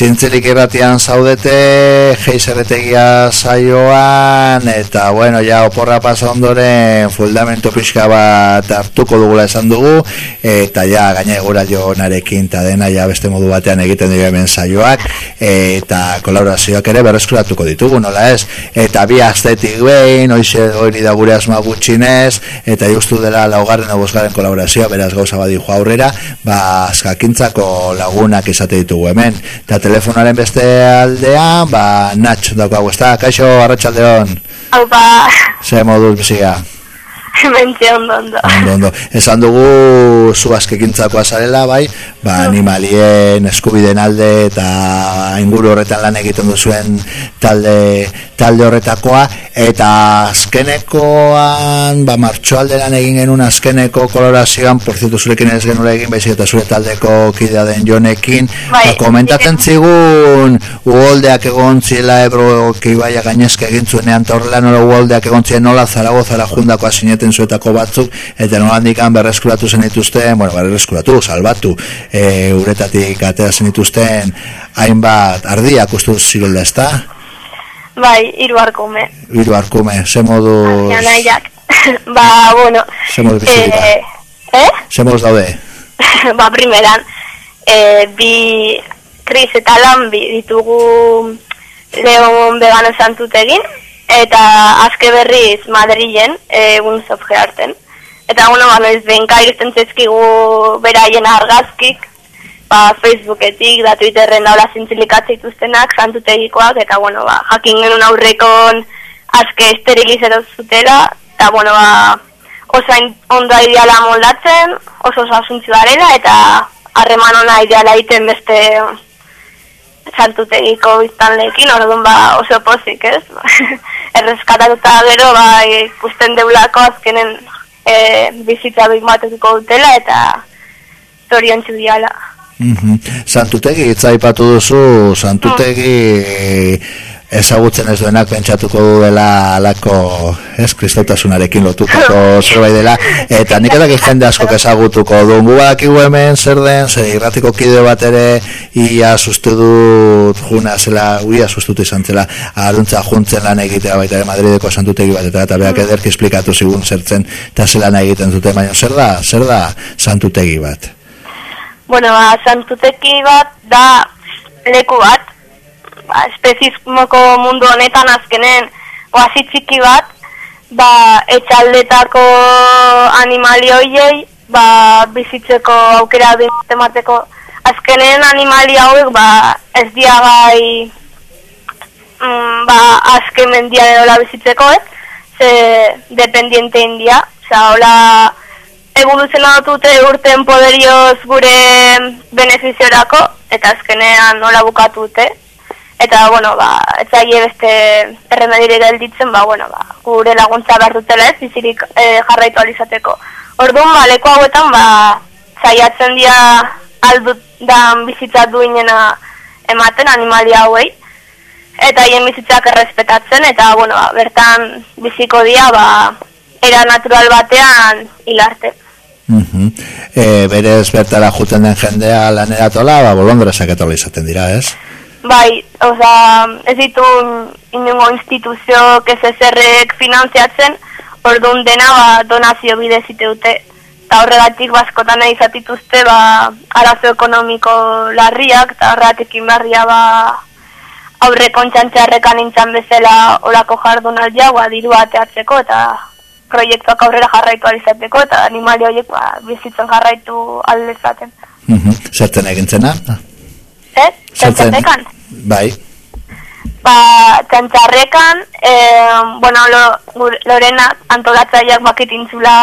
Zintzilik irratian zaudete, geizerretegia saioan, eta bueno, ja oporra pasa ondoren fundamento pixka bat hartuko dugula esan dugu, eta ja gaina egura jo narekin, eta dena ja beste modu batean egiten dugu hemen saioak, eta kolaborazioak ere berreskuratuko ditugu, nola ez? Eta bi astetik behin, oize hori da gure asma gutxinez, eta justu dela laugarren bosgarren kolaborazioa, beraz gauza badi aurrera, ba, askakintzako lagunak izate ditugu hemen, eta telefonaren beste aldea, ba, Natx daukagu, ez da, kaixo, arratxaldeon. Hau ba... Ze moduz biziga? Bentxe ondo ondo. Ondo. Ondo. Esan dugu zu azkekintzako azarela, bai, ba, animalien eskubiden alde eta inguru horretan lan egiten duzuen talde, talde horretakoa, eta azkenekoan, ba, martxo alderan egin genuen azkeneko kolorazioan, por zirtu zurekin ez genuen egin, baizik eta zure taldeko kidea den jonekin, bai, eta komentatzen zigun, uholdeak egon zila ebro, kibaia gainezke egin zuenean, eta horrela nola uholdeak egon ziren nola Zaragozara jundako asineten egiten zuetako batzuk eta nolandikan berreskuratu zen dituzten, bueno, berreskuratu, salbatu, e, uretatik atera zen dituzten hainbat ardiak ustu zirela, ezta? Bai, hiru arkume. Hiru arkume, ze modu... ba, bueno... Ze modu eh, eh? Ze modu daude? ba, primeran, eh, bi Kris eta Lambi ditugu Leon Vegano Santutegin, eta azke berriz Madrilen egun zopge harten. Eta bueno, ba, noiz benka iristen zezkigu beraien argazkik, ba, Facebooketik, da Twitterren daula zintzilikatzea ituztenak, santutegikoak, eta bueno, ba, jakin genuen aurrekon azke esterilizero zutela, eta bueno, ba, oso ondo ideala moldatzen, oso osasuntzu darela, eta harreman ona ideala iten beste santutegiko biztanleekin, orduan ba oso pozik, ez? Erreskatatuta gero, ba, ikusten deulako azkenen e, bizitza bigmatuko dutela, eta zorion txudiala. Mm -hmm. Santutegi, itzaipatu duzu, Santutegi... Mm ezagutzen ez duenak pentsatuko duela alako ez, kristotasunarekin lotutako zerbait dela. Eta nik edak jende asko ezagutuko du guak hemen zer den, zer irratiko kide bat ere ia sustu dut juna zela, uia sustutu izan zela aruntza juntzen lan egitea baita ere Madrideko santutegi bat eta eta beak ederki esplikatu zigun zertzen eta zelan egiten dute baina zer da, zer da santutegi bat? Bueno, ba, santutegi bat da leku bat ba, espezismoko mundu honetan azkenen oasi txiki bat, ba, etxaldetako animali hoiei, ba, bizitzeko aukera temateko azkenen animali hauek, ba, ez diagai mm, ba, azken mendia edola bizitzeko, ez? Ze dependiente india, oza, hola, evoluzionatu dute urten poderioz gure benefiziorako, eta azkenean nola bukatu dute, eta bueno, ba, etzaile beste erremedire gelditzen, ba, bueno, ba, gure laguntza behar dutela ez, bizirik e, jarraitu alizateko. Orduan, ba, leku hauetan, ba, zaiatzen dira aldut dan bizitza duinena ematen animalia hauei, eta hien bizitzak errespetatzen, eta, bueno, ba, bertan biziko dia, ba, era natural batean hilarte. Mm -hmm. e, berez bertara juten den jendea lanera tola, ba, bolondrezak etola izaten dira, ez? Bai, oza, ez ditu inungo instituzio KSSR-ek finanziatzen, orduan dena ba, donazio bide zite dute. Eta horregatik baskotan nahi zatituzte ba, arazo ekonomiko larriak, eta horregatik inbarria ba, aurre kontxantxarrekan nintzen bezala olako jardun aldea, ba, diru ateatzeko eta proiektuak aurrera jarraitu alizateko, eta animali horiek ba, bizitzen jarraitu aldezaten. Mm -hmm. Zerten egintzena? Eh? Txantxarrekan? Bai. Ba, txantxarrekan, eh, bueno, lo, Lorena antolatzaiak bakitintzula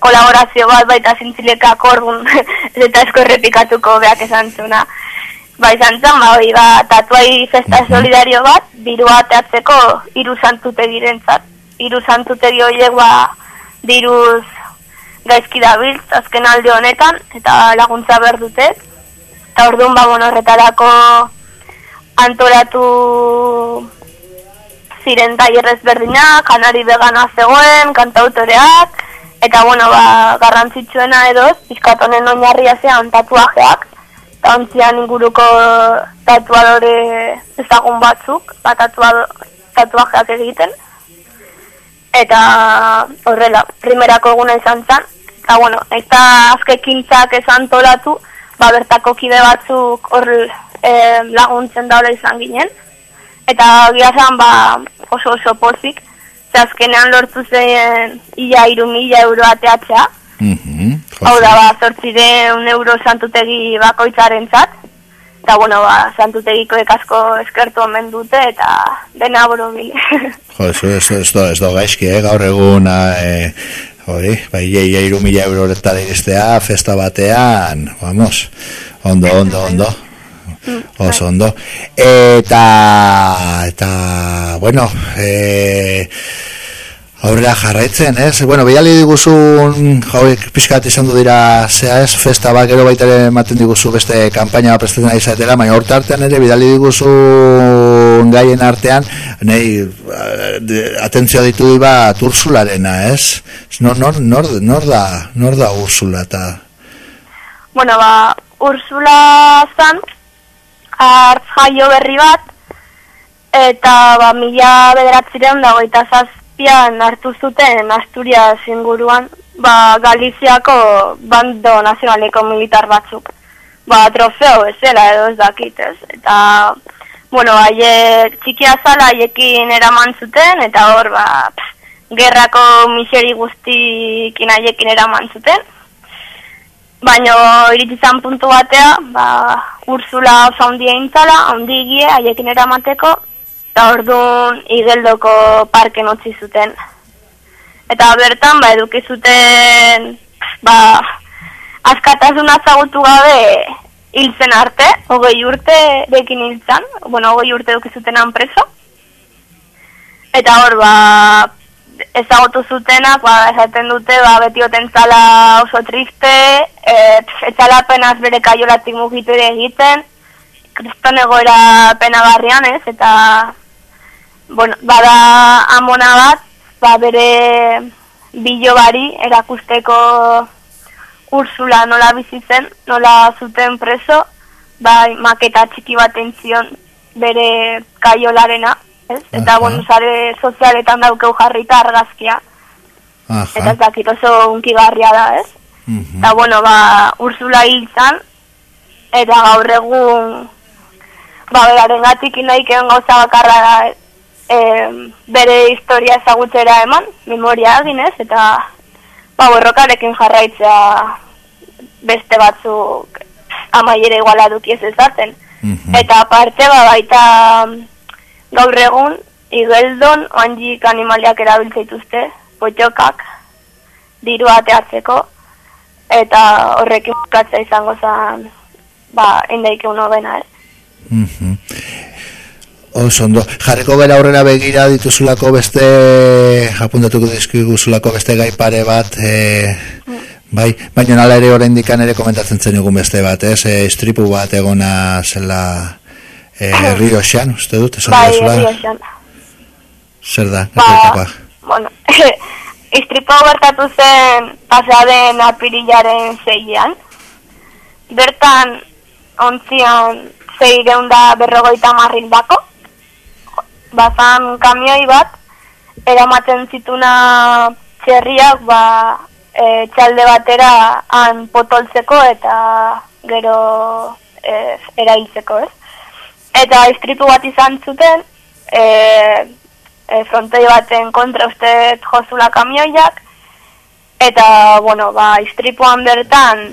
kolaborazio bat baita zintzileka akordun eta esko errepikatuko beak esan zuna. Ba, izan zen, ba, hori, ba, tatuai festa solidario bat, birua teatzeko iru santute direntzat. Iru santute horiek, ba, diruz gaizki dabiltz, azken alde honetan, eta laguntza behar dute. Eta orduan, ba, bueno, horretarako antolatu ziren taierrez berdinak, kanari vegana zegoen, kantautoreak, eta bueno, ba, garrantzitsuena edo, pizkatonen oinarria zean tatuajeak, eta ontzian inguruko tatuadore ezagun batzuk, ba, tatuajeak egiten. Eta horrela, primerako eguna izan zen, eta bueno, eta azkekintzak esan tolatu, ba, bertako kide batzuk hor e, laguntzen daula izan ginen. Eta gira ba, oso oso pozik, ze azkenean lortu zen ia iru mila euro ateatzea. Mhm. Hau da, ba, zortzireun euro santutegi bakoitzaren zat. Eta, bueno, ba, santutegiko ekasko eskertu omen dute, eta dena boro bi. Jo, eso, eso, ez do, ez do gaizki, eh? gaur egun, eh, hori, bai, ia, ia iru mila euro horretara iristea, festa batean, vamos, ondo, ondo, ondo. Oso ondo. Eta, eta, bueno, eh, aurrera jarraitzen, ez? Bueno, beiali diguzun, jauek pixkat izan du dira, zea ez, festa bat gero baita ere ematen diguzu beste kampaina bat prestatzen ari zaetela, baina horta artean ere, bidali diguzun gaien artean, nahi, atentzioa ditu di bat Ursularena, ez? Nor, nor, nor, nor da, nor da Ursula eta... bueno, ba, Ursula zan, hartz jaio berri bat, eta ba, mila bederatzireun dago zazpian hartu zuten Asturias inguruan, ba, Galiziako bando nazionaleko militar batzuk. Ba, trofeo ezela edo ez dakit ez. Eta, bueno, haiek txikia zala haiekin eraman zuten, eta hor, ba, pff, gerrako miseri guztikin haiekin eraman zuten. Baina iritsi zan puntu batea, ba, Ursula oso handia intzala, handigie, haiekin eramateko, eta orduan igeldoko parke notzi zuten. Eta bertan, ba, eduki zuten, ba, askatasuna zagutu gabe hiltzen arte, hogei urte dekin hiltzen, bueno, hogei urte eduki zuten preso. Eta hor, ba, ezagutu zutena, ba, esaten dute, ba, beti oten zala oso triste, e, etxala penaz bere kaiolatik mugitu ere egiten, kriston egoera penagarrian ez, eta, bueno, bada amona bat, ba, bere bilo bari erakusteko Ursula nola bizitzen, nola zuten preso, bai maketa txiki bat entzion bere kaiolarena, ez? Eta, Aha. bueno, sare sozialetan daukeu jarrita argazkia. Eta Aha. ez dakit oso unkigarria da, ez? Mhm. Eta, bueno, ba, Ursula hil zan, eta gaur egun, ba, beraren gatik inaikeen gauza bakarra da, em, bere historia ezagutzera eman, memoria eginez, eta, ba, borrokarekin jarraitzea beste batzuk amaiera iguala duki ez ezaten. Mhm. Eta aparte, ba, baita mm, gaur egun, igeldon, oanjik animaliak erabiltza dituzte, potxokak, diru ateatzeko, eta horrekin bukatza izango zen, ba, endaike uno bena, ez? Mhm. Oso ondo. Jarriko bera aurrera begira dituzulako beste apuntatuko dizkiguzulako beste gai pare bat e, bai, baina nala ere oraindik ere komentatzen zen egun beste bat, ez? E, istripu bat egona zela e, Rioxan, uste dut, esan Bai, duzula? Rioxan. Zer da, Ba, bueno, istripo gertatu zen pasaden apirilaren zeian. Bertan, ontzian, zeireun da berrogeita marrildako. Bazan kamioi bat, eramaten zituna txerriak, ba, e, txalde batera han potoltzeko eta gero e, erailtzeko, ez? Eta istripu bat izan zuten, e, e, frontoi baten kontra uste jozula kamioiak, eta, bueno, ba, istripuan bertan,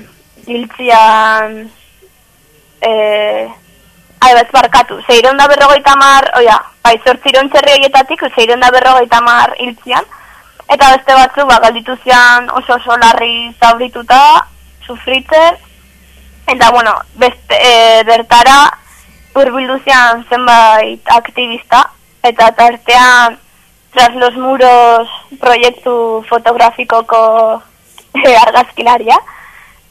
hiltzian, e, bez barkatu, zeiron da berrogeita mar, oia, bai, zortziron txerri horietatik, zeiron da berrogeita mar hiltzian, eta beste batzuk, ba, galditu zian oso oso larri zaurituta, sufritzen, eta, bueno, beste, e, bertara, urbildu zian zenbait aktivista, eta tartean tras los muros proiektu fotografikoko eh, argazkilaria,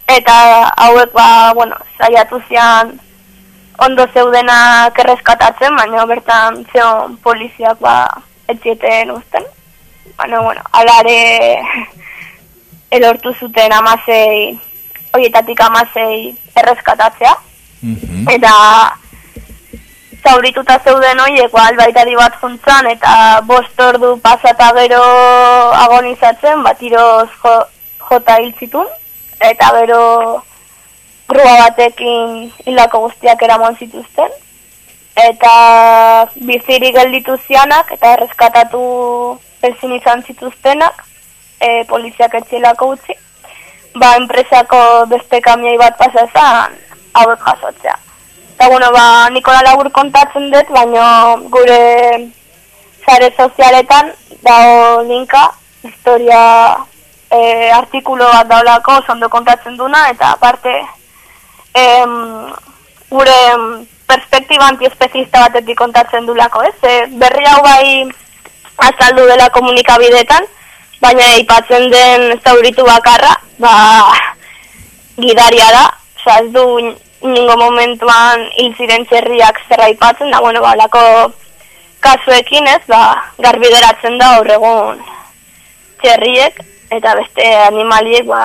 eta hauek ba, bueno, saiatu zian ondo zeudenak erreskatatzen, baina bertan zion poliziak ba, etzieten uzten. Baina, bueno, alare elortu zuten amasei, horietatik amasei erreskatatzea, Mhm. eta zaurituta zeuden horiek ba, albaitari bat juntzan eta bost ordu pasata gero agonizatzen bat tiroz jo, jota hil zitun eta gero grua batekin hilako guztiak eraman zituzten. Eta bizirik gelditu zianak eta erreskatatu ezin izan zituztenak e, poliziak etxilako utzi. Ba enpresako beste kamioi bat pasa ezan hauek jasotzea. Eta bueno ba Nikola Labur kontatzen dut baino gure sare sozialetan dago linka historia e, artikulo bat daulako ondo kontatzen duna eta aparte em, gure perspektiba antiespezista batetik kontatzen dulako, ez? E, berri hau bai azaldu dela komunikabideetan, baina aipatzen den zauritu bakarra, ba, gidaria da, oza, ez du ningo momentuan hil ziren txerriak zer aipatzen, da, bueno, ba, lako kasuekin, ez, ba, garbideratzen da horregun txerriek, eta beste animaliek, ba,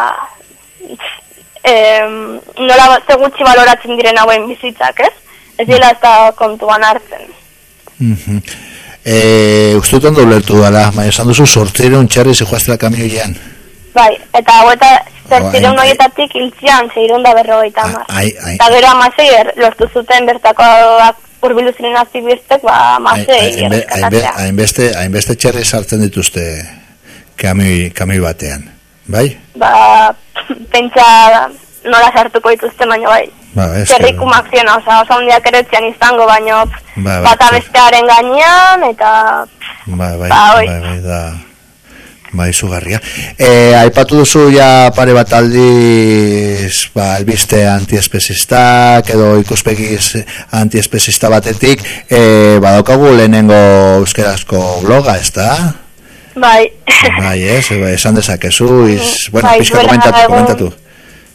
em, nola ze gutxi baloratzen diren hauen bizitzak, ez? Ez dira ez da kontuan hartzen. Mhm. Eh, uste dut ondo ulertu dala, baina esan duzu sortzireun txarri zijoaztela kamioian. Bai, eta hau eta Bai, zertzireun bai. horietatik hiltzian zeirun da berrogeita hamar. Ai, ai, Eta gero amasei er, lortu zuten bertako urbilu ziren aktivistek, ba ai, amasei ai, erreskatatzea. hainbeste, hainbeste txarri sartzen dituzte kamioi, kamioi batean, bai? Ba, pentsa nola sartuko dituzte, baina bai. Ba, ez, Zerrikumak ziren, oza, oso handiak eretzian izango, baina Ba, bai, bata bestearen gainean, eta Bai, bai, Ba, bai, bai, da, bai, izugarria. E, aipatu duzu ja pare bat aldiz, ba, albiste antiespezistak, edo ikuspegiz antiespezista batetik, e, badaukagu lehenengo euskerazko bloga, ez da? Bai. Bai, ez, e, esan dezakezu, iz, bueno, Bai, pixka komentatu, egun- komentatu.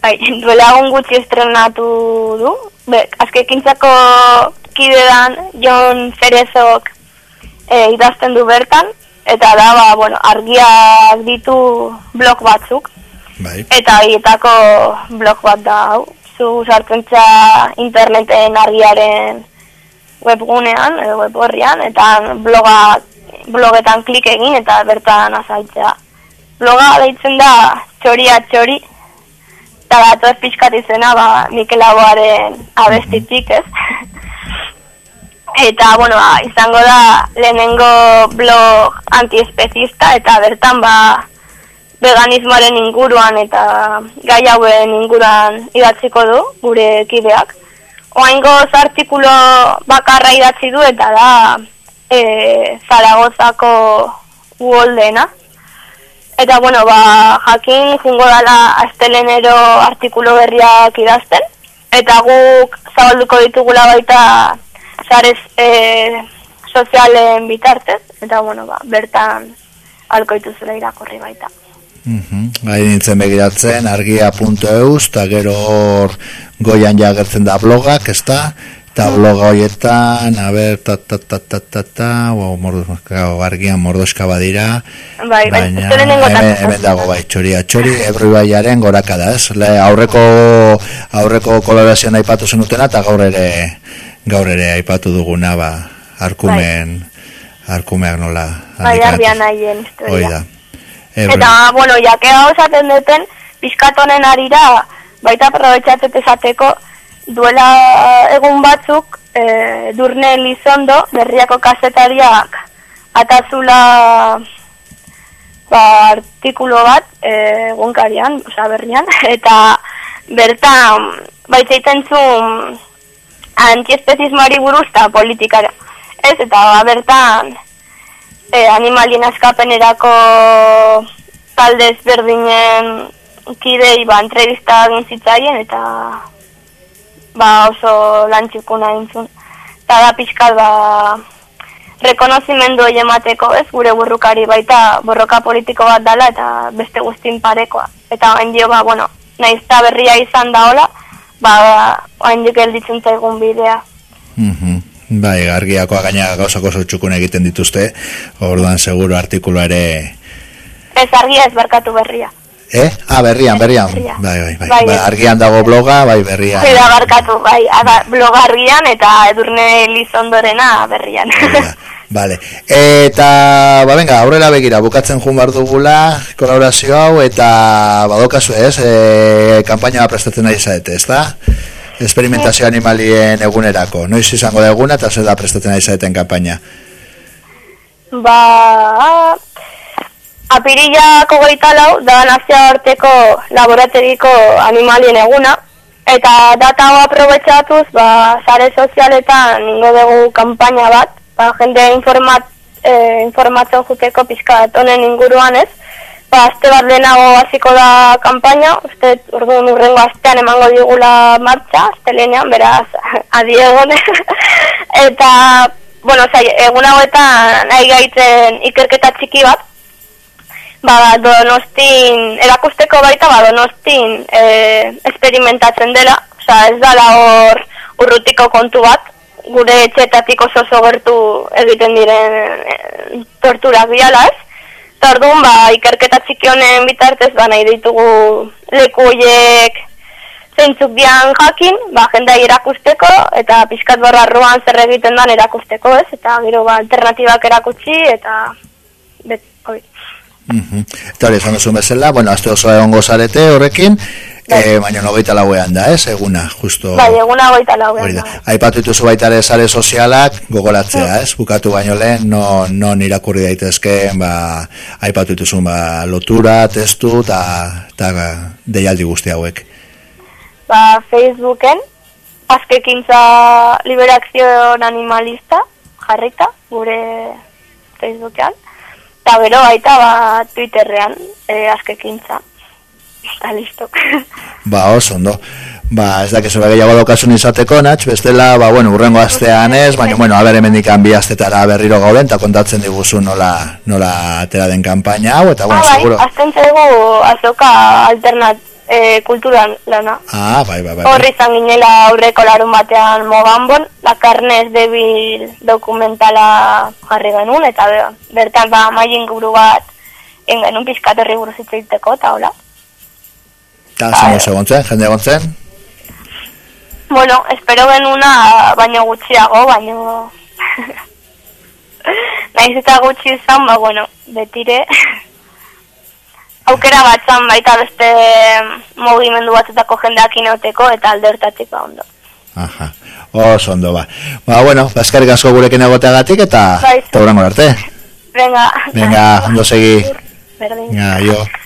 Bai, duela egun gutxi estrenatu du. Be, azkekintzako kidean Jon Ferezok e, idazten du bertan, eta da, ba, bueno, argiak ditu blog batzuk, Bai, eta horietako blog bat da hau. Zu sartzen txa interneten argiaren webgunean, edo web horrian, eta bloga, blogetan klik egin eta bertan azaltzea. Bloga deitzen da txoria txori, eta datoz pixkat izena, ba, Mikel Laboaren abestitik, ez? eta, bueno, ba, izango da lehenengo blog antiespezista, eta bertan, ba, veganismoaren inguruan eta gai hauen inguruan idatziko du, gure kideak. Oaingoz artikulo bakarra idatzi du eta da e, Zaragozako uoldena. Eta bueno, ba, jakin jungo dala astelenero artikulo berriak idazten. Eta guk zabalduko ditugula baita sarez e, sozialen bitartez. Eta bueno, ba, bertan alko dituzula irakorri baita. Mhm. Gai nintzen begiratzen, argia.eus, eta gero hor goian jagertzen da blogak, ez da? Eta bloga horietan, a ber, ta, ta, ta, ta, ta, ta, wow, mordo, gau, argian mordoska badira, Bai, bai, baina hemen, hemen dago bai, txori, ebru baiaren gorakada, ez? Le, aurreko, aurreko kolorazioan aipatu zenutena, eta gaur ere, gaur ere aipatu duguna, ba, arkumen, arkumeak nola. Bai, ardian nahien historia. Da. Ebru- Eta, bueno, jake hau esaten duten, pizkatonen arira, baita aprobetxatzet esateko, duela egun batzuk, e, durne Elizondo, berriako kasetariak, atazula ba, artikulo bat, e, egunkarian, oza, berrian, eta bertan, baita itentzun antiespezismoari buruz eta politikara. Ez, eta ba, bertan, e, animalien askapenerako talde ezberdinen kidei ba, entrevista egin zitzaien eta ba, oso lan txukuna entzun. Eta da pixkat ba, rekonozimendu hori emateko ez gure burrukari baita borroka politiko bat dala eta beste guztin parekoa. Eta hain dio, ba, bueno, nahiz berria izan da hola, ba, hain dik gelditzen zaigun bidea. Mhm. Bai, argiakoa gaina gauzako oso txukun egiten dituzte, orduan seguro artikulua ere Ez argia ez barkatu berria. Eh? Ah, berrian, berrian. Berrian. Bai, bai, bai. Bai, eh. argian dago bloga, bai, berrian. Bai, da barkatu, bai, aga, blogarrian eta edurne lizondorena berrian. Vale. Eta, ba, venga, aurrera begira, bukatzen jun bar dugula, kolaborazio hau, eta badokazu ez, e, kampaina prestatzen nahi zaete, ez da? Experimentazio animalien egunerako. Noiz izango da eguna, eta zer da prestatzen nahi zaeten kampaina. ba, apirilako goita lau, da nazio horteko laborategiko animalien eguna, eta data hau aprobetxatuz, ba, sare sozialetan ningo dugu kanpaina bat, ba, jende informat, e, informatzen juteko pixka bat honen inguruan ez, ba, azte bat lehenago hasiko da kanpaina, uste urduan urrengo astean emango digula martxa, azte lehenean, beraz, adiegon, eta, bueno, zai, egun hauetan nahi gaitzen ikerketa txiki bat, ba, donostin, erakusteko baita, ba, donostin e, esperimentatzen dela, osea, ez dala hor urrutiko kontu bat, gure etxetatik oso oso gertu egiten diren e, torturak biala ez, eta orduan, ba, ikerketa txiki honen bitartez, ba, nahi ditugu leku horiek zeintzuk dian jakin, ba, jendai erakusteko, eta pixkat barruan zer egiten dan erakusteko, ez? Eta gero ba, alternatibak erakutsi, eta... Bet, Mhm. Eta hori, esan duzun bezala, bueno, azte oso egongo zarete horrekin, Bai. e, baina nogeita lauean da, ez, eguna, justo. Bai, eguna goita lau Hori da. Aipatu dituzu baita ere sare sozialak gogoratzea, ez? Bukatu baino lehen, no, non irakurri daitezkeen, ba, aipatu dituzun, ba, lotura, testu, eta ta, deialdi guzti hauek. Ba, Facebooken, azkekintza liberazio animalista, jarrita, gure Facebookean. Eta bero baita, ba, Twitterrean, e, azkekintza. Eta listo. Ba, oso, ondo. Ba, ez da gehiago daukasun izateko, natx, bestela, ba, bueno, urrengo astean ez, baina, bueno, haber hemendikan bi astetara berriro gauden, eta kontatzen diguzu nola, nola atera den kanpaina hau, eta, bueno, ah, bai, seguro. azten zaigu azoka alternat e, kulturan lana. Ah, bai, bai, bai. Horri izan ginela aurreko larun batean Mogambon, la carne ez debil dokumentala jarri genuen, eta be, bertan ba maien guru bat egin genuen pixkat herri buruz hitz egiteko, eta hola. Eta, zen oso egon zen, jende egon zen. Bueno, espero genuna baino gutxiago, baino... Naiz eta gutxi izan, ba, bueno, betire... Aukera batzan baita beste mugimendu batzetako jendeak inauteko eta alde hortatik ba ondo. Aha, oso ondo, ba. Ba, bueno, baskarrik asko gurekin egoteagatik, eta Bai, eta hurrengo arte. Venga. Venga, ondo segi. Berdin. Venga, jo.